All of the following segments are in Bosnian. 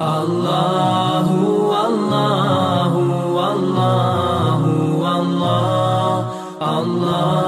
Allahu, Allahu, Allahu, Allah, Allah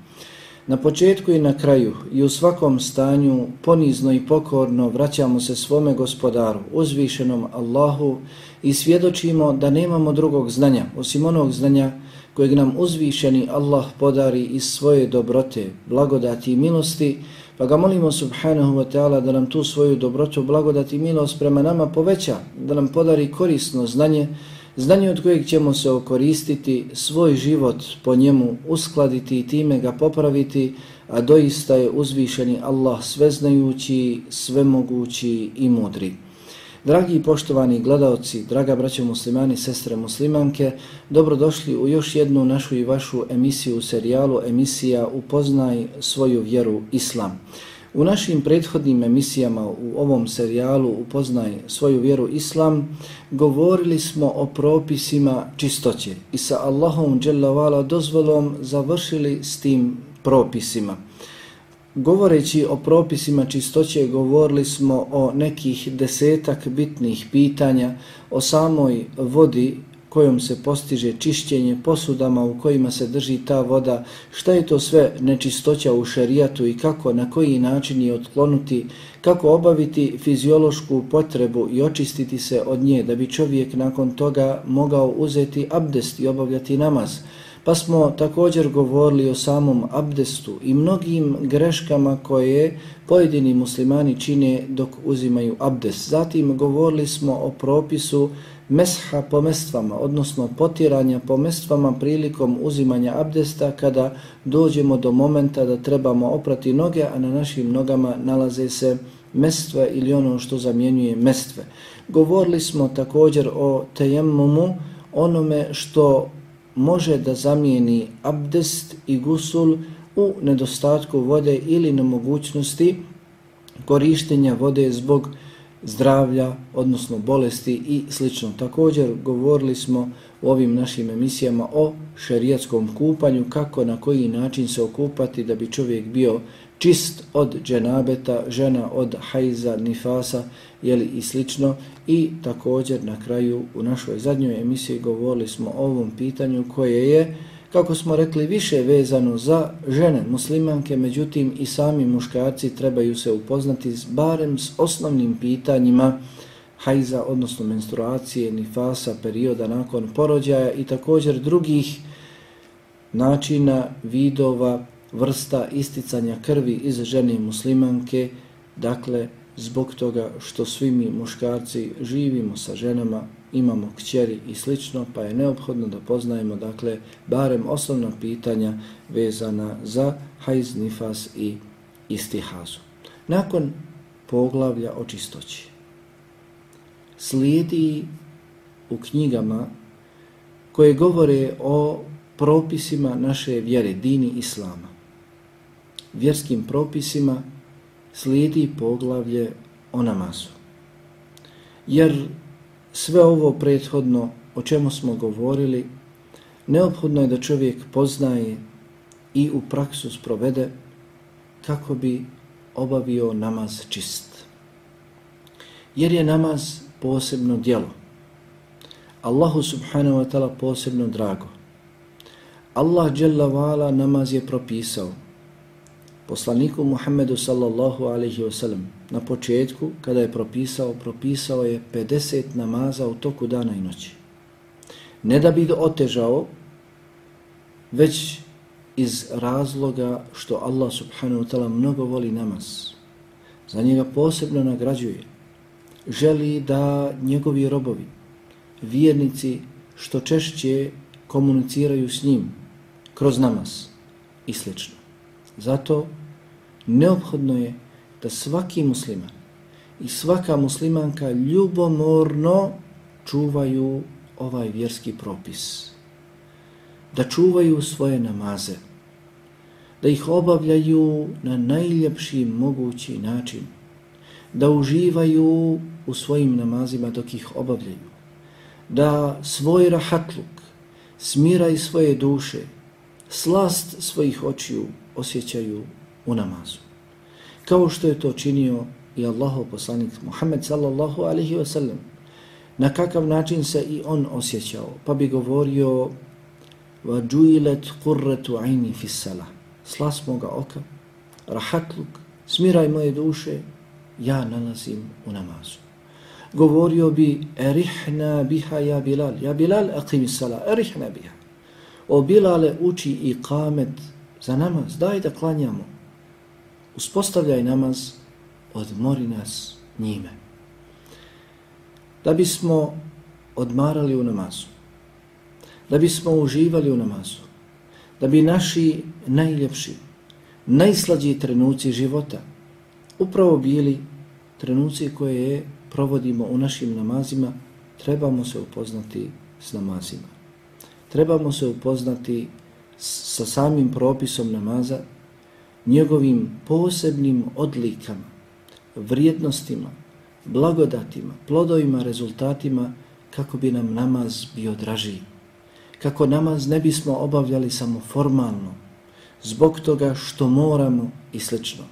Na početku i na kraju i u svakom stanju ponizno i pokorno vraćamo se svome gospodaru, uzvišenom Allahu i svjedočimo da nemamo drugog znanja, osim onog znanja kojeg nam uzvišeni Allah podari iz svoje dobrote, blagodati i milosti, pa ga molimo subhanahu wa ta'ala da nam tu svoju dobrotu, blagodati i milost prema nama poveća, da nam podari korisno znanje, Znanje od kojeg ćemo se okoristiti, svoj život po njemu uskladiti i time ga popraviti, a doista je uzvišeni Allah sveznajući, svemogući i mudri. Dragi i poštovani gledalci, draga braće muslimani, sestre muslimanke, dobrodošli u još jednu našu i vašu emisiju u serijalu emisija Upoznaj svoju vjeru Islam. U našim prethodnim emisijama u ovom serijalu Upoznaj svoju vjeru Islam govorili smo o propisima čistoće i sa Allahom dželavala dozvolom završili s tim propisima. Govoreći o propisima čistoće govorili smo o nekih desetak bitnih pitanja o samoj vodi kojom se postiže čišćenje posudama u kojima se drži ta voda, šta je to sve nečistoća u šerijatu i kako, na koji način je otklonuti, kako obaviti fiziološku potrebu i očistiti se od nje, da bi čovjek nakon toga mogao uzeti abdest i obavljati namaz. Pa smo također govorili o samom abdestu i mnogim greškama koje pojedini muslimani čine dok uzimaju abdest. Zatim govorili smo o propisu mesha po mestvama, odnosno potiranja po mestvama prilikom uzimanja abdesta kada dođemo do momenta da trebamo oprati noge, a na našim nogama nalaze se mestva ili ono što zamjenjuje mestve. Govorili smo također o tejemmumu, onome što može da zamijeni abdest i gusul u nedostatku vode ili na mogućnosti korištenja vode zbog zdravlja, odnosno bolesti i slično. Također govorili smo u ovim našim emisijama o šerijatskom kupanju, kako na koji način se okupati da bi čovjek bio čist od dženabeta, žena od hajza, nifasa jeli, i slično. I također na kraju u našoj zadnjoj emisiji govorili smo o ovom pitanju koje je kako smo rekli, više vezano za žene muslimanke, međutim i sami muškarci trebaju se upoznati s barem s osnovnim pitanjima hajza, odnosno menstruacije, nifasa, perioda nakon porođaja i također drugih načina, vidova vrsta isticanja krvi iz žene muslimanke, dakle, zbog toga što svi mi muškarci živimo sa ženama, imamo kćeri i slično, pa je neophodno da poznajemo, dakle, barem osnovna pitanja vezana za hajz, nifas i istihazu. Nakon poglavlja o čistoći, slijedi u knjigama koje govore o propisima naše vjere, dini islama. Vjerskim propisima slijedi poglavlje o namazu. Jer sve ovo prethodno o čemu smo govorili, neophodno je da čovjek poznaje i u praksu sprovede kako bi obavio namaz čist. Jer je namaz posebno djelo. Allahu subhanahu wa ta'ala posebno drago. Allah jalla vala namaz je propisao poslaniku Muhammedu sallallahu alaihi wasallam na početku kada je propisao, propisao je 50 namaza u toku dana i noći. Ne da bi otežao, već iz razloga što Allah subhanahu wa ta'ala mnogo voli namaz. Za njega posebno nagrađuje. Želi da njegovi robovi, vjernici, što češće komuniciraju s njim kroz namaz i slično. Zato neophodno je da svaki musliman i svaka muslimanka ljubomorno čuvaju ovaj vjerski propis. Da čuvaju svoje namaze. Da ih obavljaju na najljepši mogući način. Da uživaju u svojim namazima dok ih obavljaju. Da svoj rahatluk, smiraj svoje duše, slast svojih očiju osjećaju u namazu. Kao što je to činio i Allahov poslanik Muhammed sallallahu alaihi wa sallam, na kakav način se i on osjećao, pa bi govorio وَجُيْلَتْ قُرَّةُ عَيْنِ فِي السَّلَةِ Slas moga oka, rahatluk, smiraj moje duše, ja nalazim u namazu. Govorio bi erihna biha ja Bilal, ja Bilal aqimi sala, erihna biha. O Bilale uči i kamet za namaz, daj da klanjamo uspostavljaj namaz, odmori nas njime. Da bismo odmarali u namazu, da bismo uživali u namazu, da bi naši najljepši, najslađiji trenuci života upravo bili trenuci koje provodimo u našim namazima, trebamo se upoznati s namazima. Trebamo se upoznati sa samim propisom namaza, njegovim posebnim odlikama, vrijednostima, blagodatima, plodovima, rezultatima, kako bi nam namaz bio draži. Kako namaz ne bismo obavljali samo formalno, zbog toga što moramo i slično.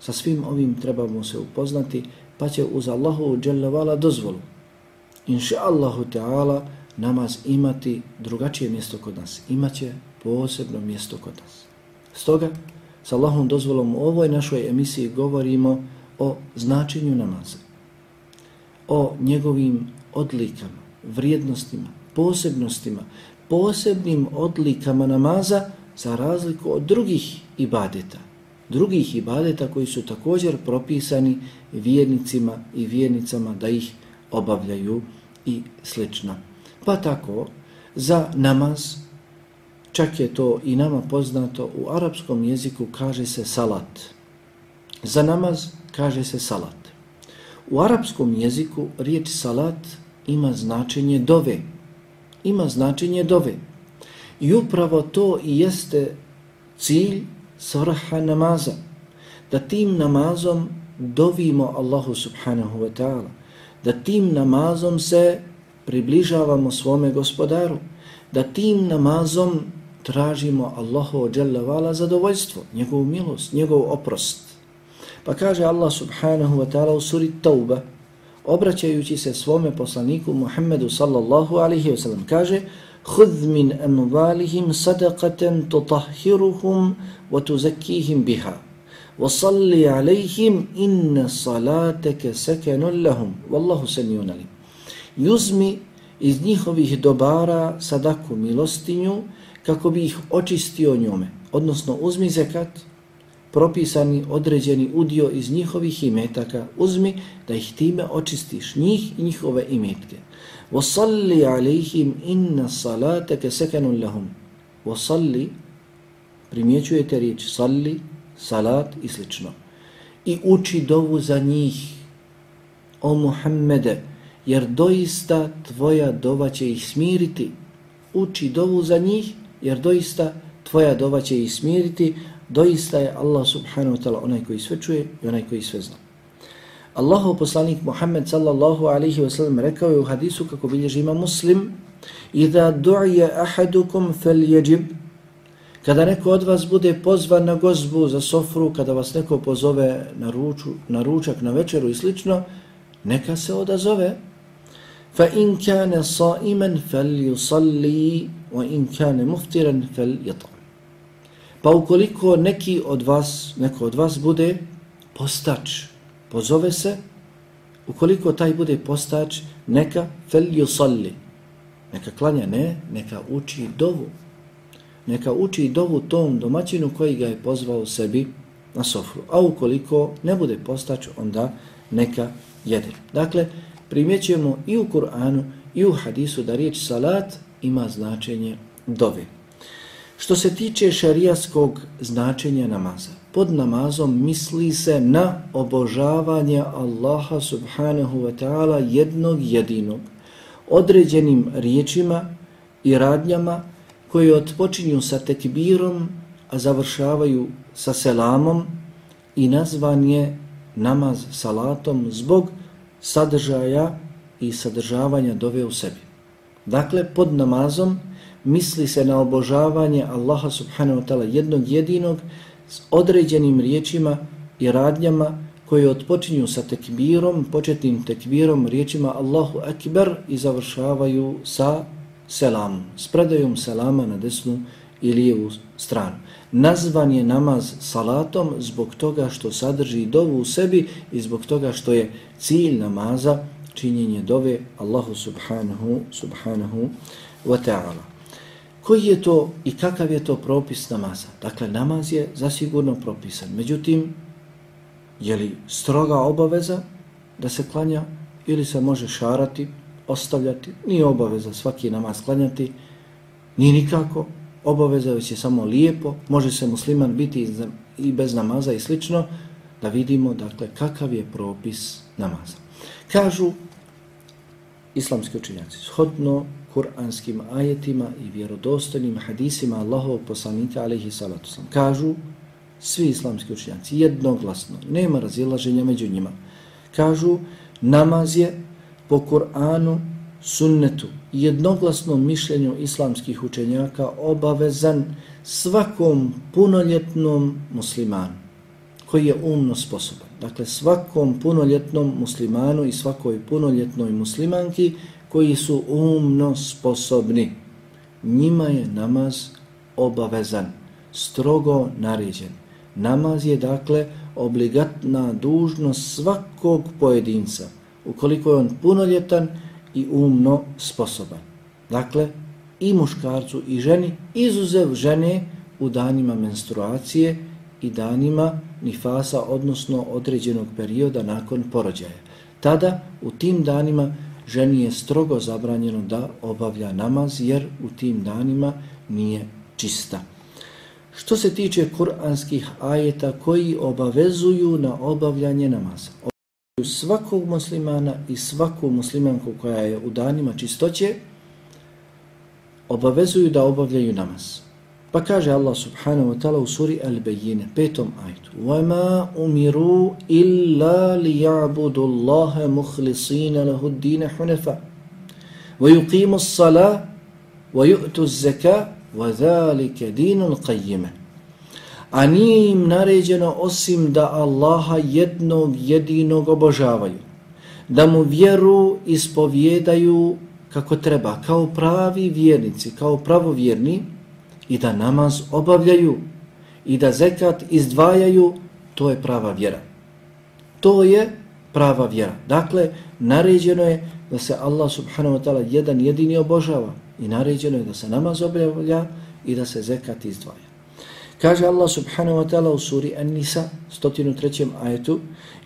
Sa svim ovim trebamo se upoznati, pa će uz Allahu dželjavala dozvolu. Inša Allahu Teala namaz imati drugačije mjesto kod nas. Imaće posebno mjesto kod nas. Stoga, s Allahom dozvolom u ovoj našoj emisiji govorimo o značenju namaza, o njegovim odlikama, vrijednostima, posebnostima, posebnim odlikama namaza za razliku od drugih ibadeta. Drugih ibadeta koji su također propisani vjernicima i vjernicama da ih obavljaju i slično. Pa tako, za namaz čak je to i nama poznato, u arapskom jeziku kaže se salat. Za namaz kaže se salat. U arapskom jeziku riječ salat ima značenje dove. Ima značenje dove. I upravo to i jeste cilj svrha namaza. Da tim namazom dovimo Allahu subhanahu wa ta'ala. Da tim namazom se približavamo svome gospodaru. Da tim namazom tražimo Allahu dželle vala zadovoljstvo, njegovu milost, njegov oprost. Pa kaže Allah subhanahu wa ta'ala u suri Tauba, obraćajući se svome poslaniku Muhammedu sallallahu alaihi wa sallam, kaže Hudh min amvalihim sadaqatan tutahhiruhum wa tuzakkihim biha wa salli alaihim inna salataka sakanun lahum wallahu samiun alim. Uzmi iz njihovih dobara sadaku milostinju kako bi ih očistio njome, odnosno uzmi zekat, propisani određeni udio iz njihovih imetaka, uzmi da ih time očistiš, njih i njihove imetke. وَصَلِّ عَلَيْهِمْ إِنَّ صَلَاتَكَ سَكَنٌ لَهُمْ وَصَلِّ primjećujete riječ salli, salat i slično. I uči dovu za njih, o Muhammede, jer doista tvoja dova će ih smiriti. Uči dovu za njih, jer doista tvoja dova će ih smiriti. Doista je Allah subhanahu wa ta'ala onaj koji sve čuje i onaj koji sve zna. Allahu poslanik Muhammed sallallahu alaihi wa sallam rekao je u hadisu kako bilježi ima muslim Iza du'je ahadukum fel jeđib Kada neko od vas bude pozvan na gozbu za sofru, kada vas neko pozove na, ruču, na ručak, na večeru i slično, neka se odazove. Fa in kane sa'iman fel yusalli, wa in kane muftiran fel yatam. Pa ukoliko neki od vas, neko od vas bude postač, pozove se, ukoliko taj bude postač, neka fel yusalli. Neka klanja ne, neka uči dovu. Neka uči dovu tom domaćinu koji ga je pozvao sebi na sofru. A ukoliko ne bude postač, onda neka jede. Dakle, primjećujemo i u Kur'anu i u hadisu da riječ salat ima značenje dove. Što se tiče šarijaskog značenja namaza, pod namazom misli se na obožavanje Allaha subhanahu wa ta'ala jednog jedinog, određenim riječima i radnjama koje otpočinju sa tekbirom, a završavaju sa selamom i nazvan je namaz salatom zbog sadržaja i sadržavanja dove u sebi. Dakle, pod namazom misli se na obožavanje Allaha subhanahu wa ta'ala jednog jedinog s određenim riječima i radnjama koje otpočinju sa tekbirom, početnim tekbirom, riječima Allahu akbar i završavaju sa selamom, s predajom selama na desnu i lijevu stranu. Nazvan je namaz salatom zbog toga što sadrži dovu u sebi i zbog toga što je cilj namaza činjenje dove Allahu subhanahu subhanahu wa ta'ala. Koji je to i kakav je to propis namaza? Dakle, namaz je zasigurno propisan. Međutim, je li stroga obaveza da se klanja ili se može šarati, ostavljati? Nije obaveza svaki namaz klanjati, ni nikako, obaveza već je samo lijepo, može se musliman biti i bez namaza i slično, da vidimo dakle kakav je propis namaza. Kažu islamski učinjaci, shodno kuranskim ajetima i vjerodostojnim hadisima Allahovog poslanika alaihi salatu sam, kažu svi islamski učinjaci jednoglasno, nema razilaženja među njima, kažu namaz je po Kur'anu sunnetu i jednoglasnom mišljenju islamskih učenjaka obavezan svakom punoljetnom muslimanu koji je umno sposoban. Dakle, svakom punoljetnom muslimanu i svakoj punoljetnoj muslimanki koji su umno sposobni. Njima je namaz obavezan, strogo naređen. Namaz je, dakle, obligatna dužnost svakog pojedinca. Ukoliko je on punoljetan, i umno sposoban. Dakle, i muškarcu i ženi, izuzev žene u danima menstruacije i danima nifasa, odnosno određenog perioda nakon porođaja. Tada, u tim danima, ženi je strogo zabranjeno da obavlja namaz, jer u tim danima nije čista. Što se tiče kuranskih ajeta koji obavezuju na obavljanje namaza svakog muslimana i svaku muslimanku koja je u danima čistoće obavezuju da obavljaju namaz. Pa kaže Allah subhanahu wa ta'ala u suri Al-Bayyine, petom ajtu وَمَا أُمِرُوا إِلَّا لِيَعْبُدُ اللَّهَ مُخْلِصِينَ لَهُ الدِّينَ حُنَفَ وَيُقِيمُ الصَّلَاةِ وَيُؤْتُ الزَّكَاءِ وَذَلِكَ دِينُ الْقَيِّمَةِ a nije im naređeno osim da Allaha jednog jedinog obožavaju, da mu vjeru ispovjedaju kako treba, kao pravi vjernici, kao pravovjerni i da namaz obavljaju i da zekat izdvajaju, to je prava vjera. To je prava vjera. Dakle, naređeno je da se Allah subhanahu wa ta'ala jedan jedini obožava i naređeno je da se namaz obavlja i da se zekat izdvaja. Kaže Allah subhanahu wa ta'ala u suri An-Nisa, 103. ajetu,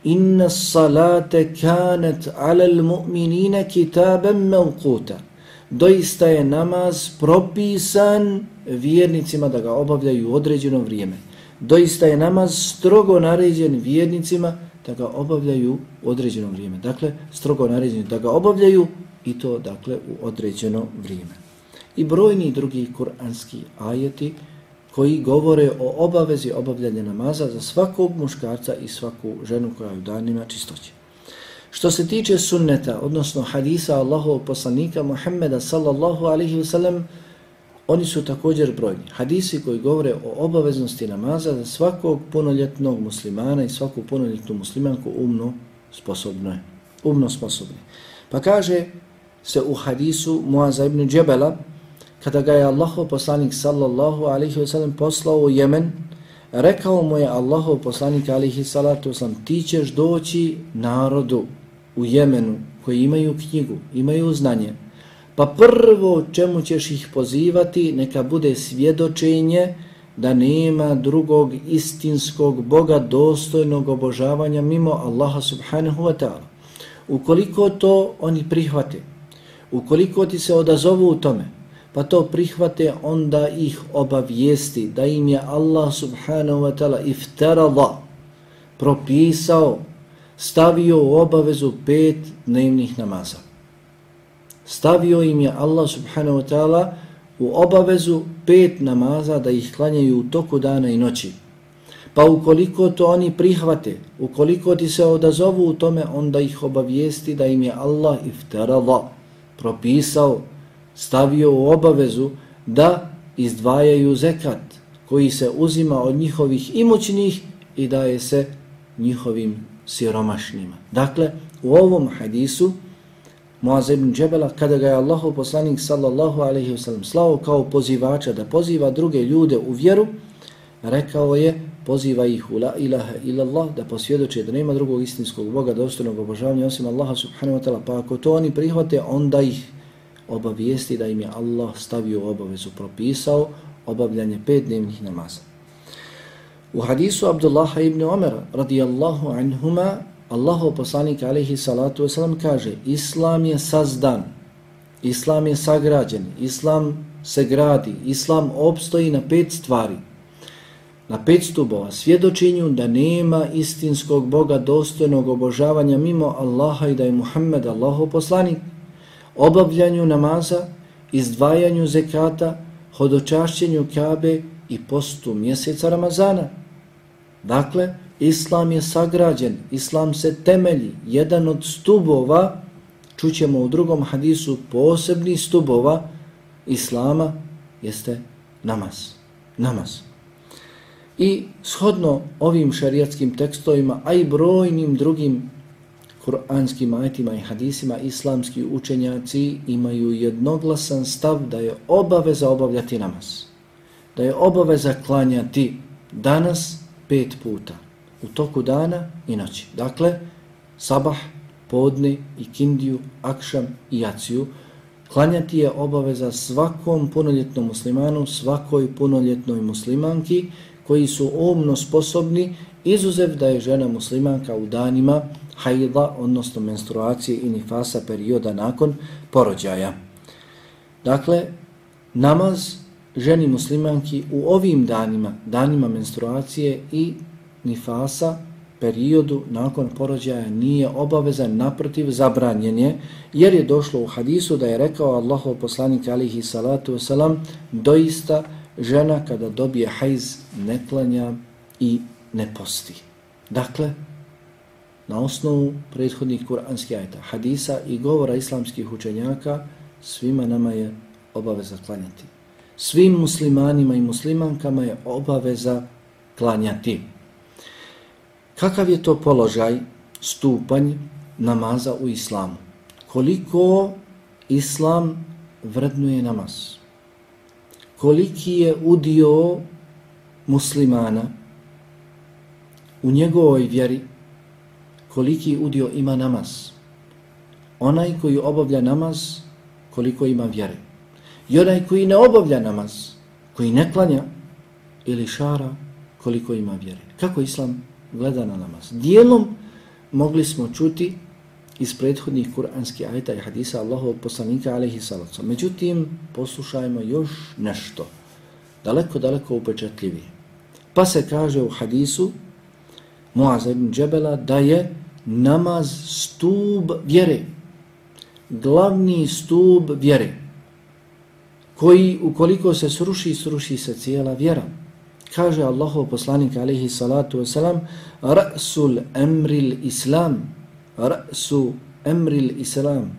Inna salate kanet alal mu'minina kitaben mevkuta. Doista je namaz propisan vjernicima da ga obavljaju u određeno vrijeme. Doista je namaz strogo naređen vjernicima da ga obavljaju u određeno vrijeme. Dakle, strogo naređen da ga obavljaju i to dakle u određeno vrijeme. I brojni drugi kuranski ajeti koji govore o obavezi obavljanja namaza za svakog muškarca i svaku ženu koja je u danima čistoće. Što se tiče sunneta, odnosno hadisa Allahovog poslanika Muhammeda sallallahu alaihi wa sallam, oni su također brojni. Hadisi koji govore o obaveznosti namaza za svakog punoljetnog muslimana i svaku punoljetnu muslimanku umno sposobno Umno sposobni. Pa kaže se u hadisu Muaza ibn Džebela, kada ga je Allahov poslanik sallallahu alaihi wasallam poslao u Jemen, rekao mu je Allahov poslanik alaihi salatu wasallam, ti ćeš doći narodu u Jemenu koji imaju knjigu, imaju znanje, pa prvo čemu ćeš ih pozivati neka bude svjedočenje da nema drugog istinskog Boga dostojnog obožavanja mimo Allaha subhanahu wa ta'ala. Ukoliko to oni prihvate, ukoliko ti se odazovu u tome, pa to prihvate, onda ih obavijesti da im je Allah subhanahu wa ta'ala iftarala, propisao, stavio u obavezu pet dnevnih namaza. Stavio im je Allah subhanahu wa ta'ala u obavezu pet namaza da ih klanjaju u toku dana i noći. Pa ukoliko to oni prihvate, ukoliko ti se odazovu u tome, onda ih obavijesti da im je Allah iftarala, propisao, stavio u obavezu da izdvajaju zekat koji se uzima od njihovih imućnih i daje se njihovim siromašnjima. Dakle, u ovom hadisu Muaz ibn Džebela, kada ga je Allahu poslanik sallallahu alaihi wasallam slao kao pozivača da poziva druge ljude u vjeru, rekao je poziva ih u la ilaha illallah da posvjedoče da nema drugog istinskog Boga dostojnog obožavanja osim Allaha subhanahu wa ta'ala pa ako to oni prihvate onda ih obavijesti da im je Allah stavio obavezu, propisao obavljanje pet dnevnih namaza. U hadisu Abdullaha ibn Umar radijallahu anhuma Allahov poslanik alaihi salatu wasalam kaže Islam je sazdan, Islam je sagrađen, Islam se gradi, Islam obstoji na pet stvari. Na pet stubova svjedočenju da nema istinskog Boga dostojnog obožavanja mimo Allaha i da je Muhammed Allahov poslanik obavljanju namaza, izdvajanju zekata, hodočašćenju kabe i postu mjeseca Ramazana. Dakle, Islam je sagrađen, Islam se temelji, jedan od stubova, čućemo u drugom hadisu, posebni stubova Islama jeste namaz. Namaz. I shodno ovim šarijatskim tekstovima, a i brojnim drugim kuranskim ajetima i hadisima islamski učenjaci imaju jednoglasan stav da je obaveza obavljati namaz. Da je obaveza klanjati danas pet puta u toku dana i noći. Dakle, sabah, podne i kindiju, akšam i jaciju. Klanjati je obaveza svakom punoljetnom muslimanu, svakoj punoljetnoj muslimanki koji su umno sposobni izuzev da je žena muslimanka u danima hajda, odnosno menstruacije i nifasa perioda nakon porođaja. Dakle, namaz ženi muslimanki u ovim danima, danima menstruacije i nifasa, periodu nakon porođaja nije obavezan, naprotiv zabranjen je, jer je došlo u hadisu da je rekao Allahov poslanik alihi salatu wasalam, doista žena kada dobije hajz ne klanja i ne posti. Dakle, na osnovu prethodnih kuranskih ajta, hadisa i govora islamskih učenjaka, svima nama je obaveza klanjati. Svim muslimanima i muslimankama je obaveza klanjati. Kakav je to položaj, stupanj namaza u islamu? Koliko islam vrednuje namaz? Koliki je udio muslimana u njegovoj vjeri koliki udio ima namaz. Onaj koji obavlja namaz, koliko ima vjere. I onaj koji ne obavlja namaz, koji ne klanja, ili šara koliko ima vjere. Kako Islam gleda na namaz? Dijelom mogli smo čuti iz prethodnih kuranskih ajta i hadisa Allahovog poslanika alaihi salacom. Međutim, poslušajmo još nešto, daleko, daleko upečatljivije. Pa se kaže u hadisu Muaza ibn Džebela da je namaz stub vjere, glavni stub vjere, koji ukoliko se sruši, sruši se cijela vjera. Kaže Allahov poslanik alaihi salatu wasalam, Ra'sul emril islam, ra'su emril islam,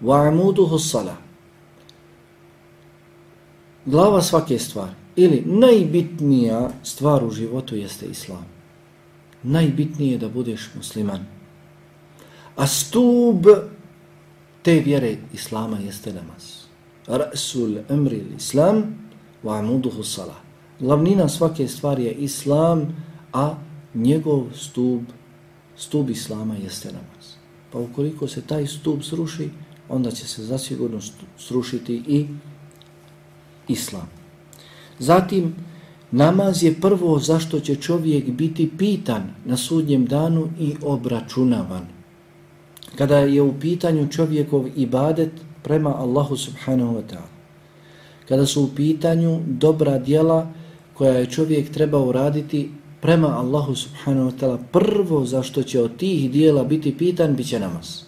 wa amuduhu sala. Glava svake stvari, ili najbitnija stvar u životu jeste islam. Najbitnije je da budeš musliman. A stub te vjere islama jeste namaz. Rasul emri islam wa amuduhu salat Glavnina svake stvari je islam, a njegov stub, stub islama jeste namaz. Pa ukoliko se taj stub sruši, onda će se zasigurno srušiti i islam. Zatim, namaz je prvo zašto će čovjek biti pitan na sudnjem danu i obračunavan. Kada je u pitanju čovjekov ibadet prema Allahu subhanahu wa ta'ala. Kada su u pitanju dobra djela, koja je čovjek trebao uraditi prema Allahu subhanahu wa ta'ala, prvo zašto će od tih dijela biti pitan, bit će namaz.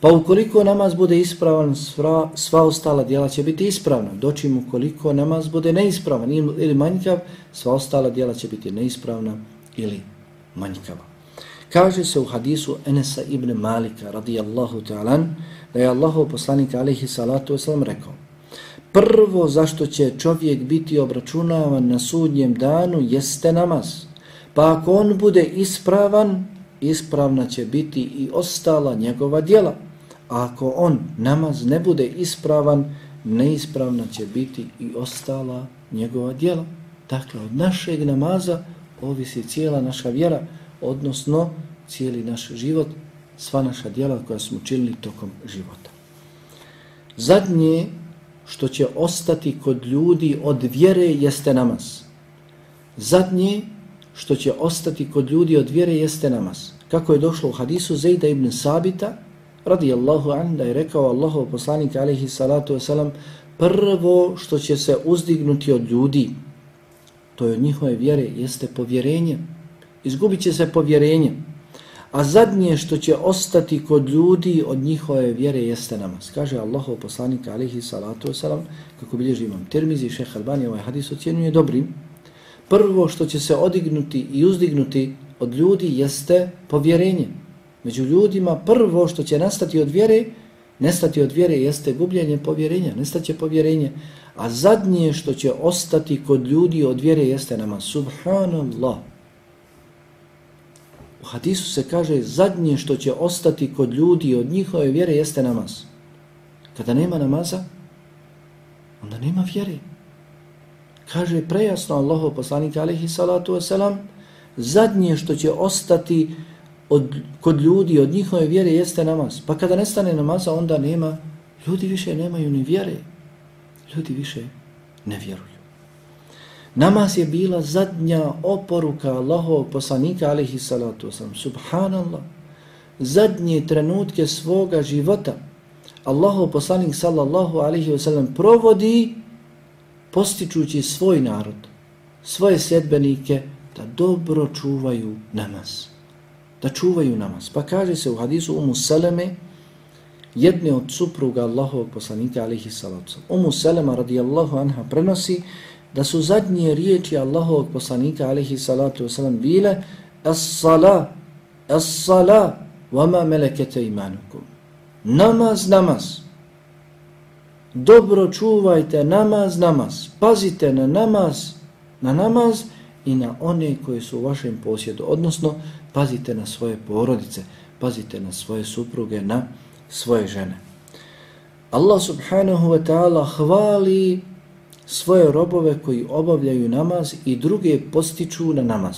Pa ukoliko namaz bude ispravan, sva, sva ostala djela će biti ispravna. Dočim ukoliko namaz bude neispravan ili manjkav, sva ostala djela će biti neispravna ili manjkava. Kaže se u hadisu Enesa ibn Malika radijallahu ta'alan da je Allahu poslanik alaihi salatu wasalam rekao Prvo zašto će čovjek biti obračunavan na sudnjem danu jeste namaz. Pa ako on bude ispravan, ispravna će biti i ostala njegova djela. A ako on namaz ne bude ispravan, neispravna će biti i ostala njegova djela. Dakle, od našeg namaza ovisi cijela naša vjera, odnosno cijeli naš život, sva naša djela koja smo učinili tokom života. Zadnje što će ostati kod ljudi od vjere jeste namaz. Zadnje što će ostati kod ljudi od vjere jeste namaz. Kako je došlo u hadisu Zejda ibn Sabita, radijallahu an, da je rekao Allahov poslanik alaihi salatu wasalam, prvo što će se uzdignuti od ljudi, to je od njihove vjere, jeste povjerenje. Izgubit će se povjerenje. A zadnje što će ostati kod ljudi od njihove vjere jeste namaz. Kaže Allahov poslanik alihi salatu wasalam, kako bilježi imam termizi, šeha Albani ovaj hadis ocjenjuje dobrim, prvo što će se odignuti i uzdignuti od ljudi jeste povjerenje. Među ljudima prvo što će nastati od vjere, nestati od vjere jeste gubljenje povjerenja, nestaće povjerenje. A zadnje što će ostati kod ljudi od vjere jeste nama. Subhanallah. U hadisu se kaže zadnje što će ostati kod ljudi od njihove vjere jeste namaz. Kada nema namaza, onda nema vjere. Kaže prejasno Allahov poslanik alihi salatu wasalam, zadnje što će ostati od, kod ljudi, od njihove vjere jeste namaz. Pa kada nestane namaza, onda nema, ljudi više nemaju ni vjere. Ljudi više ne vjeruju. Namaz je bila zadnja oporuka Allahov poslanika alihi salatu wasalam. Subhanallah. Zadnje trenutke svoga života Allahov poslanik sallallahu alihi wasalam provodi postičući svoj narod, svoje sljedbenike da dobro čuvaju namaz da čuvaju namaz. Pa kaže se u hadisu Umu Seleme, jedne od supruga Allahovog poslanika alihi salatu. Umu Selema radijallahu anha prenosi da su zadnje riječi Allahovog poslanika alaihi salatu wasalam bile As-sala, as-sala, vama melekete imanukum. Namaz, namaz. Dobro čuvajte namaz, namaz. Pazite na namaz, na namaz i na one koje su u vašem posjedu. Odnosno, pazite na svoje porodice, pazite na svoje supruge, na svoje žene. Allah subhanahu wa ta'ala hvali svoje robove koji obavljaju namaz i druge postiču na namaz.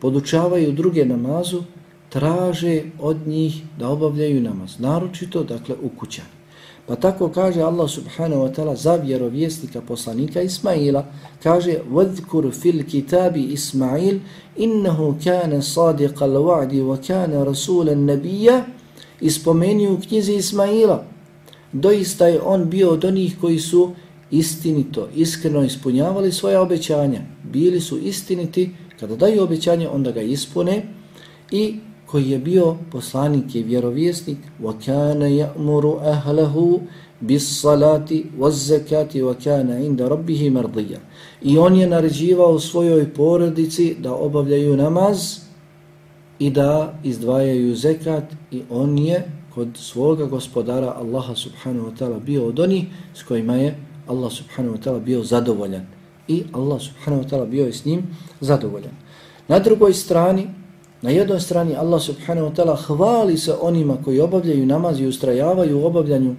Podučavaju druge namazu, traže od njih da obavljaju namaz. Naročito, dakle, u kućani. Pa tako kaže Allah subhanahu wa ta'ala za vjerovjesnika poslanika Ismaila, kaže وَذْكُرْ فِي الْكِتَابِ إِسْمَعِيلِ إِنَّهُ كَانَ صَادِقَ الْوَعْدِ وَكَانَ رَسُولَ النَّبِيَّ Ispomeni u knjizi Ismaila. Doista je on bio od onih koji su istinito, iskreno ispunjavali svoje obećanja. Bili su istiniti, kada daju obećanje, onda ga ispune i koji je bio poslanik i vjerovjesnik وَكَانَ يَأْمُرُ أَهْلَهُ بِالصَّلَاتِ وَالزَّكَاتِ وَكَانَ عِنْدَ رَبِّهِ مَرْضِيًا I on je naređivao svojoj porodici da obavljaju namaz i da izdvajaju zekat i on je kod svoga gospodara Allaha subhanahu wa ta'ala bio od onih s kojima je Allah subhanahu wa ta'ala bio zadovoljan. I Allah subhanahu wa ta'ala bio je s njim zadovoljan. Na drugoj strani Na jednoj strani Allah subhanahu wa ta'ala hvali se onima koji obavljaju namaz i ustrajavaju u obavljanju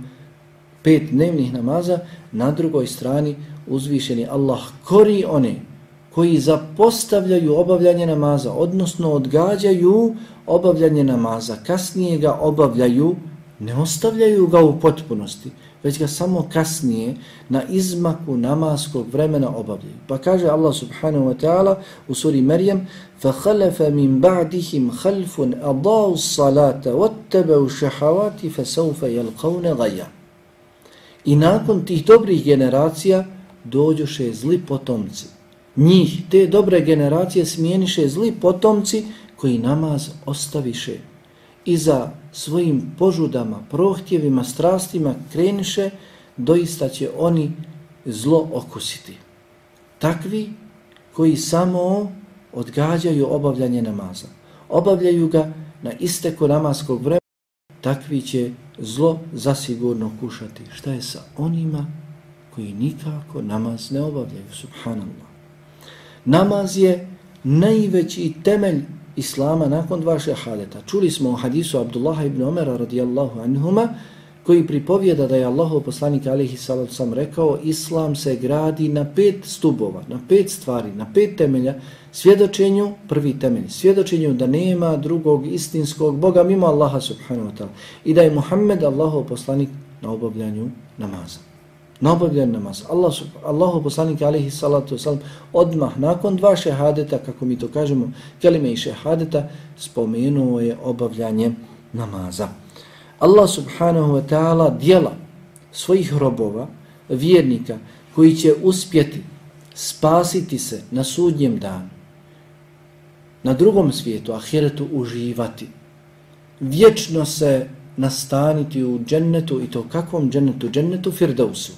pet dnevnih namaza, na drugoj strani uzvišeni Allah kori one koji zapostavljaju obavljanje namaza, odnosno odgađaju obavljanje namaza, kasnije ga obavljaju, ne ostavljaju ga u potpunosti, već ga samo kasnije na izmaku namaskog vremena obavljaju. Pa kaže Allah subhanahu wa ta'ala u suri Merjem فَخَلَفَ مِنْ بَعْدِهِمْ خَلْفٌ أَضَاءُ الصَّلَاةَ وَاتَّبَوْ شَحَوَاتِ فَسَوْفَ يَلْقَوْنَ غَيَّ I nakon tih dobrih generacija dođoše zli potomci. Njih, te dobre generacije, smijeniše zli potomci koji namaz ostaviše i za svojim požudama, prohtjevima, strastima kreniše, doista će oni zlo okusiti. Takvi koji samo odgađaju obavljanje namaza, obavljaju ga na isteku namaskog vremena, takvi će zlo zasigurno kušati. Šta je sa onima koji nikako namaz ne obavljaju? Subhanallah. Namaz je najveći temelj Islama nakon dva šehadeta. Čuli smo u hadisu Abdullaha ibn Omera radijallahu anhuma koji pripovijeda da je Allahov poslanik alihi salatu sam rekao Islam se gradi na pet stubova, na pet stvari, na pet temelja svjedočenju, prvi temelj, svjedočenju da nema drugog istinskog Boga mimo Allaha subhanahu wa ta'ala i da je Muhammed Allahov poslanik na obavljanju namaza na obavljanju namaz. Allah, Allahu poslanik alihi salatu wasalam odmah nakon dva šehadeta, kako mi to kažemo, kelime i šehadeta, spomenuo je obavljanje namaza. Allah subhanahu wa ta'ala dijela svojih robova, vjernika, koji će uspjeti spasiti se na sudnjem danu, na drugom svijetu, ahiretu, uživati, vječno se nastaniti u džennetu i to kakvom džennetu? Džennetu Firdausu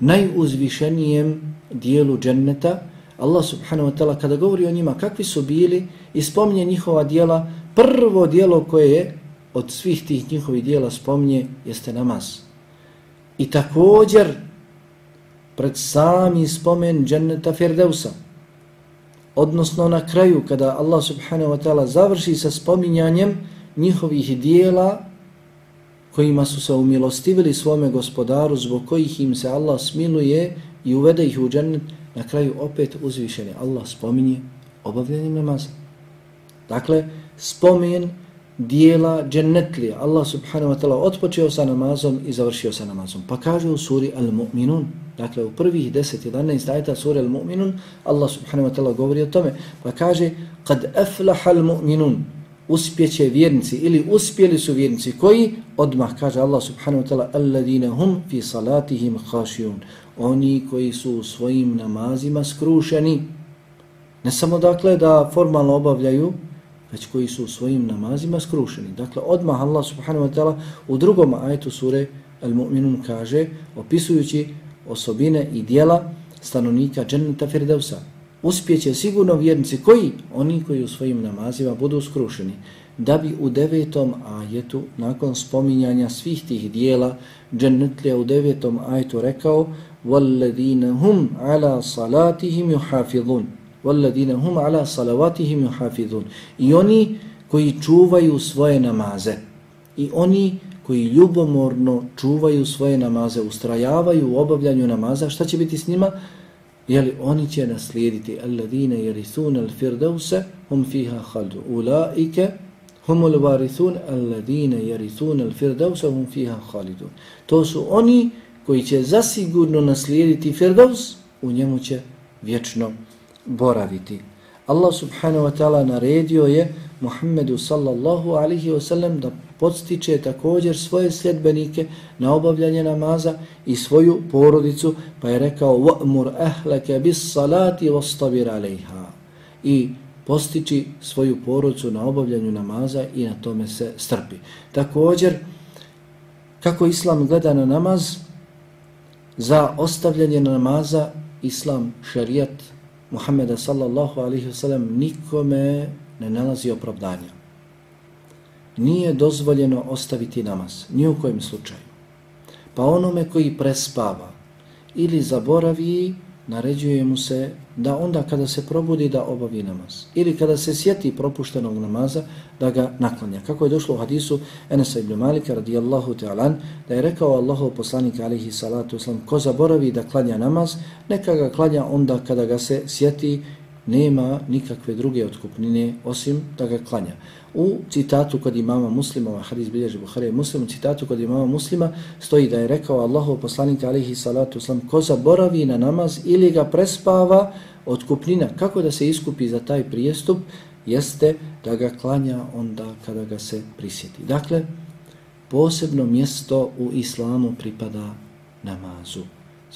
najuzvišenijem dijelu dženneta, Allah subhanahu wa ta'ala kada govori o njima kakvi su bili i spominje njihova dijela, prvo dijelo koje je od svih tih njihovih dijela spominje jeste namaz. I također pred sami spomen dženneta Firdevsa, odnosno na kraju kada Allah subhanahu wa ta'ala završi sa spominjanjem njihovih dijela, kojima su se umilostivili svome gospodaru, zbog kojih im se Allah smiluje i uvede ih u džennet, na kraju opet uzvišeni Allah spominje obavljenim namazom. Dakle, spomen dijela džennetlije. Allah subhanahu wa ta'ala otpočeo sa namazom i završio sa namazom. Pa kaže u suri Al-Mu'minun, dakle u prvih 10-11 ajta suri Al-Mu'minun, Allah subhanahu wa ta'ala govori o tome. Pa kaže, kad aflaha al-mu'minun, uspjeće vjernici ili uspjeli su vjernici koji odmah kaže Allah subhanahu wa ta'ala alladine hum fi salatihim khashiyun oni koji su u svojim namazima skrušeni ne samo dakle da formalno obavljaju već koji su u svojim namazima skrušeni. Dakle odmah Allah subhanahu wa ta'ala u drugom ajetu sure Al-Mu'minun kaže opisujući osobine i dijela stanovnika dženneta Firdevsa uspjeće sigurno vjernici koji? Oni koji u svojim namazima budu skrušeni. Da bi u devetom ajetu, nakon spominjanja svih tih dijela, džennetlija u devetom ajetu rekao وَالَّذِينَ هُمْ عَلَى صَلَاتِهِمْ يُحَافِظُونَ وَالَّذِينَ هُمْ عَلَى صَلَوَاتِهِمْ يُحَافِظُونَ I oni koji čuvaju svoje namaze. I oni koji ljubomorno čuvaju svoje namaze, ustrajavaju u obavljanju namaza, šta će biti s njima? Jeli oni će naslijediti alladine yarisuna alfirdausa hum fiha khaldu ulaike Humul varithun alladine yarithun al-firdausa hum fiha khalidun. To su oni koji će zasigurno naslijediti Firdaus, u njemu će vječno boraviti. Allah subhanahu wa ta'ala naredio je Muhammedu sallallahu alihi wasallam da podstiče također svoje sljedbenike na obavljanje namaza i svoju porodicu, pa je rekao وَأْمُرْ أَهْلَكَ بِالصَّلَاتِ وَاسْتَبِرَ عَلَيْهَا i postići svoju porodicu na obavljanju namaza i na tome se strpi. Također, kako Islam gleda na namaz, za ostavljanje namaza Islam, šarijat Muhammeda sallallahu alaihi wasallam nikome ne nalazi opravdanja. Nije dozvoljeno ostaviti namaz, ni u kojem slučaju. Pa onome koji prespava ili zaboravi, naređuje mu se da onda kada se probudi da obavi namaz. Ili kada se sjeti propuštenog namaza da ga naklanja. Kako je došlo u hadisu Enesa ibn Malika radijallahu ta'alan da je rekao Allahov poslanik alihi salatu uslam ko zaboravi da klanja namaz neka ga klanja onda kada ga se sjeti nema nikakve druge otkupnine osim da ga klanja. U citatu kod imama muslima, ovaj hadis bilježi Buhari muslim, u citatu kod imama muslima stoji da je rekao Allahu poslanik alihi salatu uslam, ko zaboravi na namaz ili ga prespava otkupnina, kako da se iskupi za taj prijestup, jeste da ga klanja onda kada ga se prisjeti. Dakle, posebno mjesto u islamu pripada namazu.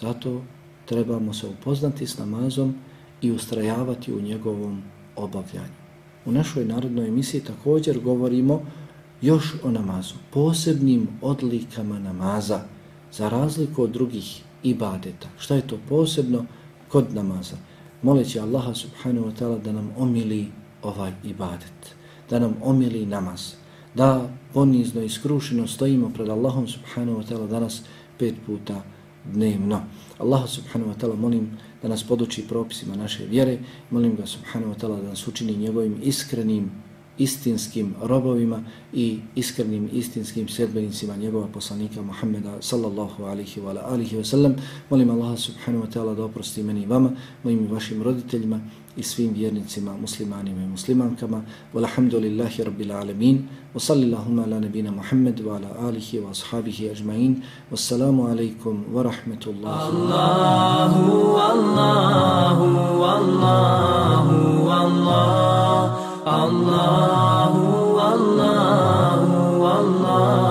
Zato trebamo se upoznati s namazom i ustrajavati u njegovom obavljanju. U našoj narodnoj emisiji također govorimo još o namazu, posebnim odlikama namaza, za razliku od drugih ibadeta. Šta je to posebno kod namaza? Moleći Allaha subhanahu wa ta'ala da nam omili ovaj ibadet, da nam omili namaz, da ponizno i skrušeno stojimo pred Allahom subhanahu wa ta'ala danas pet puta dnevno. Allaha subhanahu wa ta'ala molim da nas poduči propisima naše vjere. Molim ga subhanahu wa ta'ala da nas učini njegovim iskrenim, istinskim robovima i iskrenim, istinskim sedbenicima njegova poslanika Muhammeda sallallahu alihi wa alihi wa sallam. Molim Allaha subhanahu wa ta'ala da oprosti meni i vama, mojim i vašim roditeljima i svim vjernicima, muslimanima i muslimankama. Walhamdulillahi rabbil alemin. Wa sallilahuma ala nebina Muhammed wa ala alihi wa ashabihi ajma'in. Wassalamu alaikum wa rahmetullahi. Allahu, Allahu, Allahu, Allah. Allahu, Allahu, Allahu.